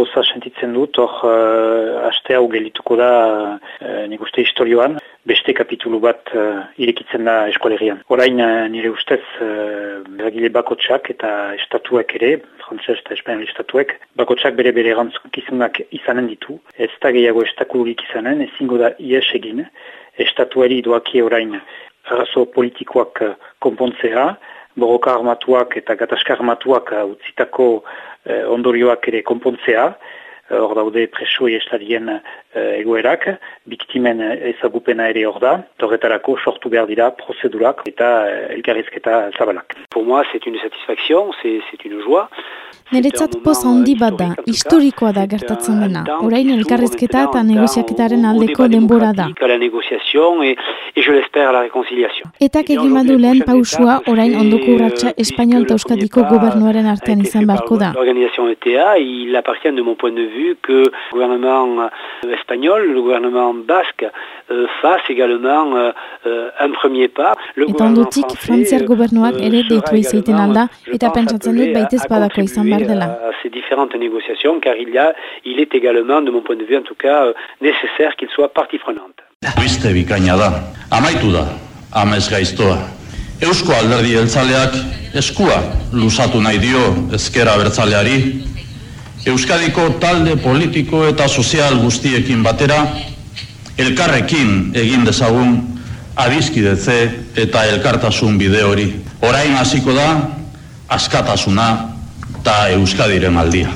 poza sentitzen dut, hor uh, aste hau gelituko da uh, nik uste historioan, beste kapitulu bat uh, irekitzen da eskolerian. Horain uh, nire ustez uh, beragile bakotsak eta estatuek ere, frantzes eta espanol estatuek, bakotsak bere bere rantzukizunak izanen ditu, ez da gehiago estakulurik izanen, ezingo da ies egin, estatuari doaki orain arazo politikoak konpontzea, borroka armatuak eta gatazka armatuak utzitako eh, ondorioak ere konpontzea, eh, hor daude preso estarien eh, egoerak, biktimen ezagupena ere hor da, torretarako sortu behar dira prozedurak eta eh, elkarrizketa zabalak. Pour moi, c'est une satisfaction, c'est une joie. Neretzat poz handi bat da, historikoa da gertatzen dena. Orain elkarrezketa eta negoziaketaren aldeko denbora da. Eta egin badu lehen pausua orain ondoko urratxa Espainiol eta Euskadiko gobernuaren artean izan barko da. L'organisation ETA, il appartient de mon point de vue que le gouvernement euh, espagnol, le gouvernement basque, euh, fasse également euh, un premier pas. Eta ondotik, frantziar gobernuak ere deitu izaiten alda, eta pentsatzen dut baitez badako izan bar dela. Ces différentes négociations, car il, y a, il est également, de mon point de vue en tout cas, nécessaire qu'il soit partie prenante. Biste bikaina da, amaitu da, amez gaiztoa. Eusko alderdi eltzaleak eskua lusatu nahi dio ezkera bertzaleari, Euskadiko talde politiko eta sozial guztiekin batera, elkarrekin egin dezagun adizkidetze eta elkartasun bide hori. Orain hasiko da, askatasuna eta Euskadiren aldia.